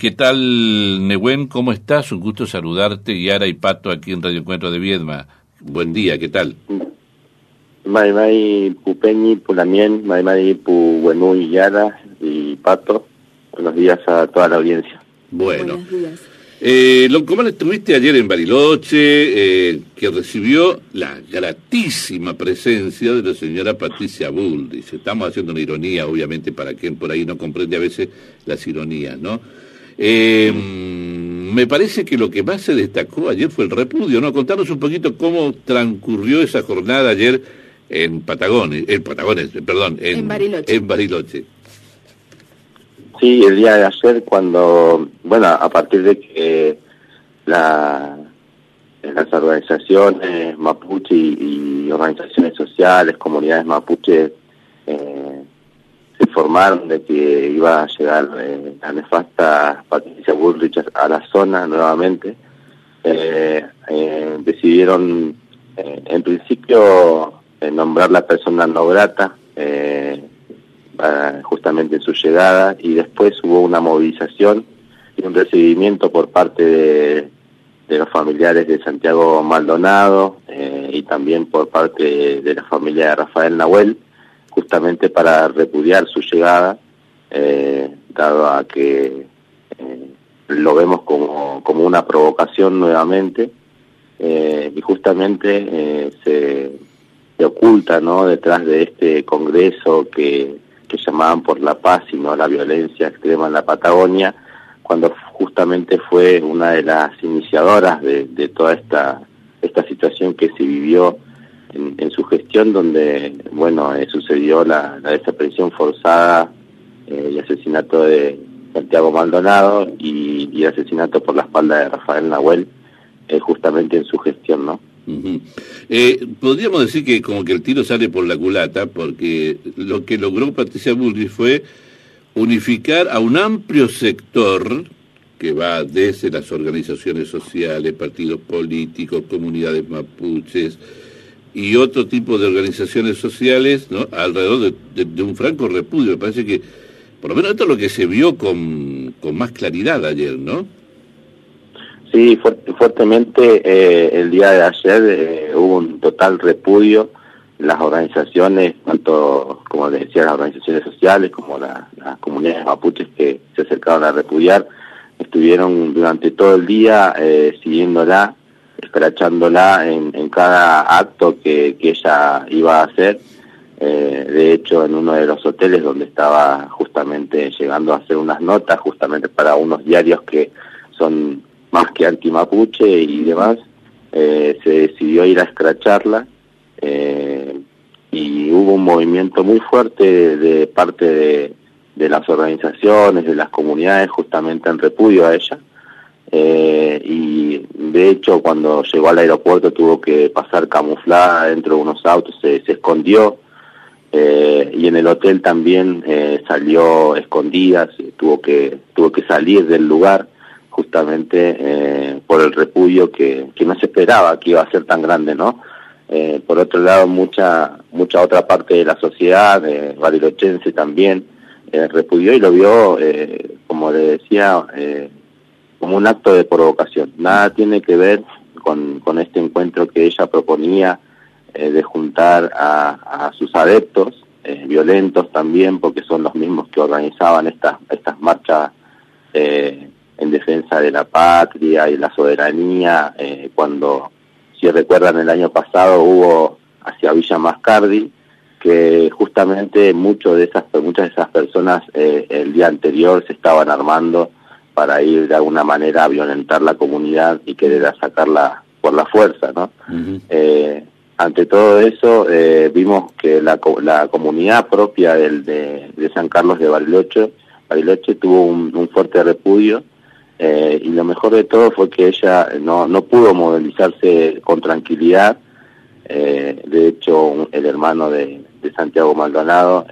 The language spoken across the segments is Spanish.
¿Qué tal, Nehuen? ¿Cómo estás? Un gusto saludarte, Yara y Pato, aquí en Radio Encuentro de Viedma. Buen día, ¿qué tal? Mai Mai Pupeñi, Pulamien, Mai Mai Pu Buenú y Yara y Pato. Buenos días a toda la audiencia. Bueno. Buenos días. Eh, ¿Cómo estuviste ayer en Bariloche, eh, que recibió la gratísima presencia de la señora Patricia Bull? Dice, estamos haciendo una ironía, obviamente, para quien por ahí no comprende a veces las ironías, ¿no? Eh, me parece que lo que más se destacó ayer fue el repudio, ¿no? Contanos un poquito cómo transcurrió esa jornada ayer en Patagones, en Patagones, perdón, en, Bariloche. Sí, el día de ayer cuando, bueno, a partir de que la, las organizaciones mapuche y, organizaciones sociales, comunidades mapuche, eh, informaron de que iba a llegar eh, la nefasta Patricia Bullrich a la zona nuevamente. Eh, eh, decidieron en principio nombrar la persona no grata justamente en su llegada y después hubo una movilización y un recibimiento por parte de, de los familiares de Santiago Maldonado y también por parte de la familia de Rafael Nahuel justamente para repudiar su llegada, eh, dado a que eh, lo vemos como, como una provocación nuevamente, eh, y justamente se, se, oculta ¿no? detrás de este congreso que, que llamaban por la paz y no la violencia extrema en la Patagonia, cuando justamente fue una de las iniciadoras de, de toda esta, esta situación que se vivió en, su gestión donde, bueno, eh, sucedió la, desaparición forzada eh, y asesinato de Santiago Maldonado y, asesinato por la espalda de Rafael Nahuel, eh, justamente en su gestión, ¿no? podríamos decir que como que el tiro sale por la culata, porque lo que logró Patricia Bullrich fue unificar a un amplio sector que va desde las organizaciones sociales, partidos políticos, comunidades mapuches, y otro tipo de organizaciones sociales ¿no? alrededor de, un franco repudio. Me parece que, por lo menos esto es lo que se vio con, con más claridad ayer, ¿no? Sí, fuertemente eh, el día de ayer eh, hubo un total repudio. Las organizaciones, tanto como les decía, las organizaciones sociales como las comunidades mapuches que se acercaron a repudiar, estuvieron durante todo el día eh, siguiéndola escrachándola en, en cada acto que, que, ella iba a hacer. Eh, de hecho, en uno de los hoteles donde estaba justamente llegando a hacer unas notas, justamente para unos diarios que son más que anti-mapuche y demás, eh, se decidió ir a escracharla eh, y hubo un movimiento muy fuerte de, parte de, de las organizaciones, de las comunidades, justamente en repudio a ella. Eh, y de hecho cuando llegó al aeropuerto tuvo que pasar camuflada dentro de unos autos, se, escondió eh, y en el hotel también eh, salió escondida, tuvo que tuvo que salir del lugar justamente eh, por el repudio que, que no se esperaba que iba a ser tan grande, ¿no? Eh, por otro lado, mucha mucha otra parte de la sociedad, eh, barilochense también, eh, repudió y lo vio, como le decía, eh, como un acto de provocación. Nada tiene que ver con, con este encuentro que ella proponía eh, de juntar a, sus adeptos, eh, violentos también, porque son los mismos que organizaban estas, estas marchas eh, en defensa de la patria y la soberanía, eh, cuando, si recuerdan, el año pasado hubo hacia Villa Mascardi, que justamente mucho de esas, muchas de esas personas el día anterior se estaban armando para ir de alguna manera a violentar la comunidad y querer sacarla por la fuerza, ¿no? eh, ante todo eso, eh, vimos que la, la comunidad propia del, de, de San Carlos de Bariloche, Bariloche tuvo un, un fuerte repudio eh, y lo mejor de todo fue que ella no, no pudo movilizarse con tranquilidad. Eh, de hecho, el hermano de, de Santiago Maldonado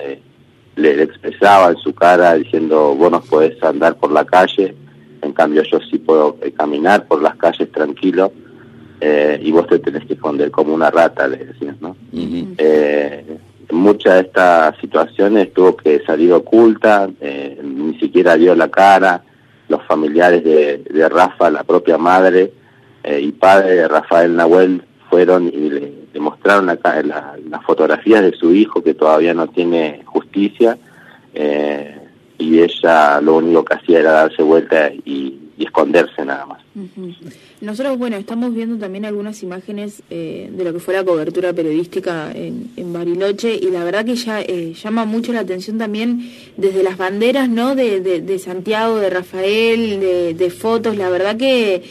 le, expresaba en su cara diciendo, vos no podés andar por la calle, en cambio yo sí puedo eh, caminar por las calles tranquilo, eh, y vos te tenés que esconder como una rata, le decían, ¿no? eh, muchas de estas situaciones tuvo que salir oculta, eh, ni siquiera dio la cara, los familiares de, Rafa, la propia madre y padre de Rafael Nahuel fueron y le, mostraron acá las fotografías de su hijo que todavía no tiene justicia y ella lo único que hacía era darse vuelta y, esconderse nada más. Nosotros, bueno, estamos viendo también algunas imágenes eh, de lo que fue la cobertura periodística en, Bariloche y la verdad que ya eh, llama mucho la atención también desde las banderas, ¿no? De, de, Santiago, de Rafael, de, fotos, la verdad que...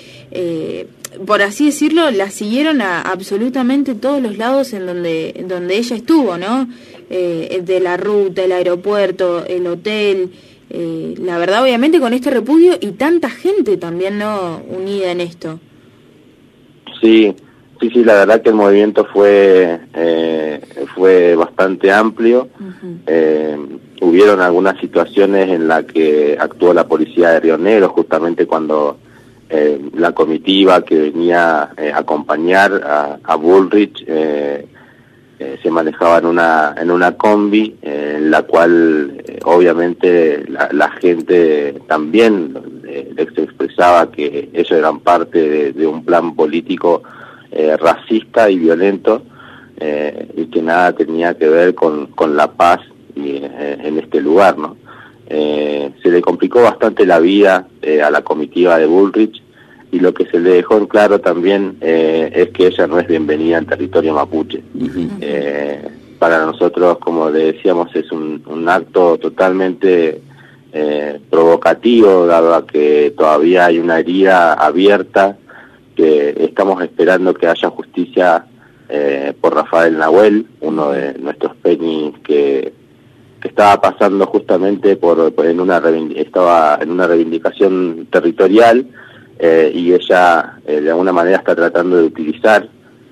Eh, por así decirlo, la siguieron a absolutamente todos los lados en donde, en donde ella estuvo, ¿no? Eh, de la ruta, el aeropuerto, el hotel. Eh, la verdad, obviamente, con este repudio y tanta gente también no unida en esto. Sí, sí, sí, la verdad que el movimiento fue eh, fue bastante amplio. hubieron algunas situaciones en las que actuó la policía de Río Negro, justamente cuando la comitiva que venía a acompañar a, Bullrich eh, se manejaba en una en una combi eh, en la cual eh, obviamente la, gente también se expresaba que ellos eran parte de, un plan político racista y violento y que nada tenía que ver con, con la paz y, en este lugar no se le complicó bastante la vida a la comitiva de Bullrich y lo que se le dejó en claro también eh, es que ella no es bienvenida en territorio mapuche. Eh, para nosotros, como le decíamos, es un, acto totalmente eh, provocativo, dado a que todavía hay una herida abierta, que estamos esperando que haya justicia por Rafael Nahuel, uno de nuestros penis que, que estaba pasando justamente por, en una estaba en una reivindicación territorial eh, y ella eh, de alguna manera está tratando de utilizar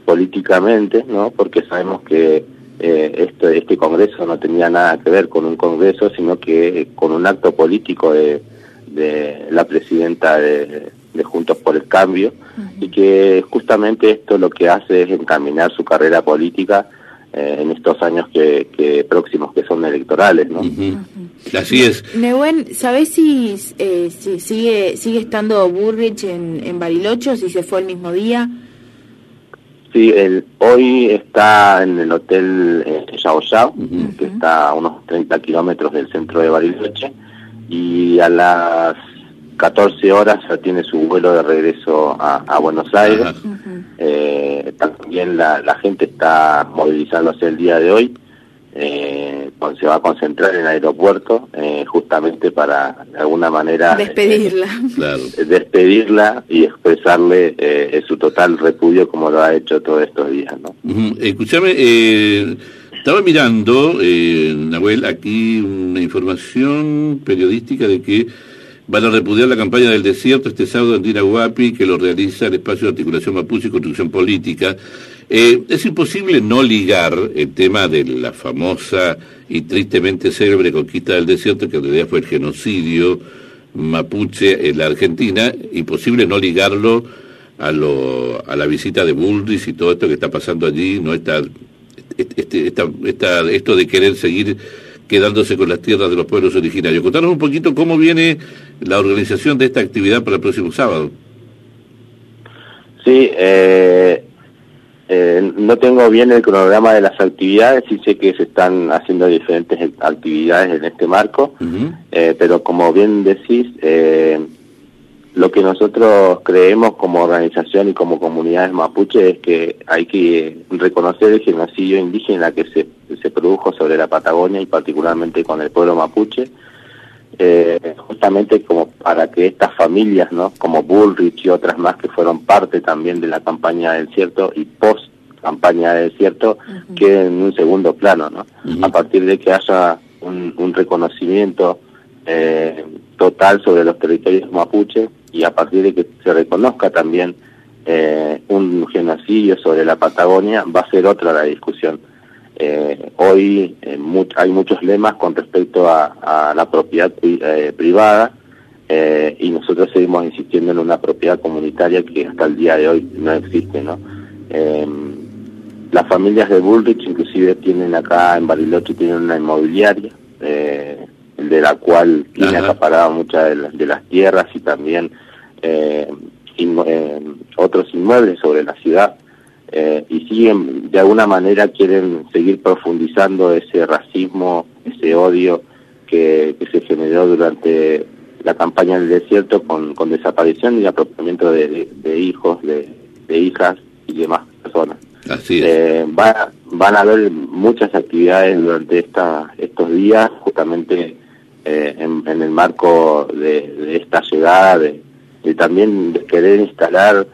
políticamente, ¿no? Porque sabemos que eh, este, este Congreso no tenía nada que ver con un Congreso, sino que con un acto político de, de la presidenta de, Juntos por el Cambio, y que justamente esto lo que hace es encaminar su carrera política eh, en estos años que, próximos que son electorales, ¿no? Así es. Nehuen, ¿sabés si, eh, si sigue sigue estando Burrich en, en Bariloche o si se fue el mismo día? Sí, el, hoy está en el hotel eh, Yao Yao, que está a unos 30 kilómetros del centro de Bariloche, y a las 14 horas ya tiene su vuelo de regreso a, Buenos Aires. Eh, también la, la, gente está movilizándose el día de hoy. Eh, se va a concentrar en el aeropuerto eh, justamente para de alguna manera despedirla despedirla y expresarle su total repudio como lo ha hecho todos estos días ¿no? escúchame estaba mirando Nahuel aquí una información periodística de que van a repudiar la campaña del desierto este sábado en Dinahuapi, que lo realiza el Espacio de Articulación Mapuche y Construcción Política. Eh, es imposible no ligar el tema de la famosa y tristemente célebre conquista del desierto, que en realidad fue el genocidio mapuche en la Argentina, imposible no ligarlo a, lo, a la visita de Bullrich y todo esto que está pasando allí, no está, este, esto de querer seguir quedándose con las tierras de los pueblos originarios. Contanos un poquito cómo viene la organización de esta actividad para el próximo sábado. Sí, eh, eh, no tengo bien el cronograma de las actividades, sí sé que se están haciendo diferentes actividades en este marco, eh, pero como bien decís, lo que nosotros creemos como organización y como comunidades mapuche es que hay que reconocer el genocidio indígena que se, se produjo sobre la Patagonia y particularmente con el pueblo mapuche, eh, justamente como para que estas familias, ¿no? como Bullrich y otras más que fueron parte también de la campaña del desierto y post campaña del desierto, queden en un segundo plano, ¿no? A partir de que haya un, un reconocimiento eh, total sobre los territorios mapuche y a partir de que se reconozca también eh, un genocidio sobre la Patagonia, va a ser otra la discusión. Eh, hoy eh, hay muchos lemas con respecto a, la propiedad privada y nosotros seguimos insistiendo en una propiedad comunitaria que hasta el día de hoy no existe. ¿no? las familias de Bullrich inclusive tienen acá en Bariloche tienen una inmobiliaria, de la cual tiene acaparado muchas de, las tierras y también eh, eh, otros inmuebles sobre la ciudad. Eh, y siguen, de alguna manera quieren seguir profundizando ese racismo, ese odio que, se generó durante la campaña del desierto con, con desaparición y apropiamiento de, hijos, de, hijas y demás personas. Así es. van a haber muchas actividades durante esta, estos días, justamente eh, en, el marco de, esta llegada, de, también querer instalar,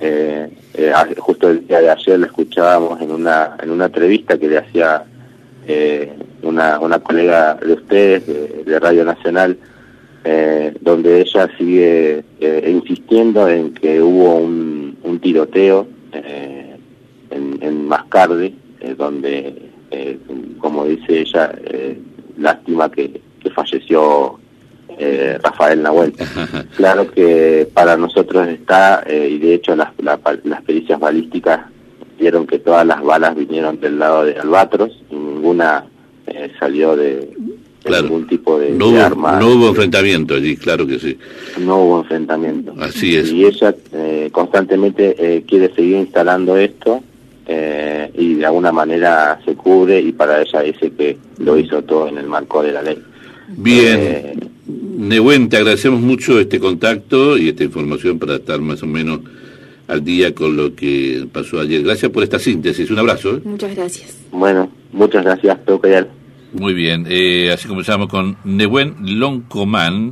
eh, eh, justo el día de ayer lo escuchábamos en una, en una entrevista que le hacía una, una colega de ustedes, de, Radio Nacional, donde ella sigue insistiendo en que hubo un, un tiroteo en, en Mascarde, donde, como dice ella, lástima que, que falleció eh, Rafael Nahuel. claro que para nosotros está, eh, y de hecho las, las pericias balísticas vieron que todas las balas vinieron del lado de Albatros y ninguna eh, salió de, ningún tipo de, no hubo, arma. No hubo enfrentamiento allí, claro que sí. No hubo enfrentamiento. Así es. Y ella constantemente quiere seguir instalando esto y de alguna manera se cubre y para ella dice que lo hizo todo en el marco de la ley. Bien. Eh, Nehuen, te agradecemos mucho este contacto y esta información para estar más o menos al día con lo que pasó ayer. Gracias por esta síntesis. Un abrazo. ¿eh? Muchas gracias. Bueno, muchas gracias. Tengo Muy bien. Eh, así comenzamos con Nehuen Loncomán.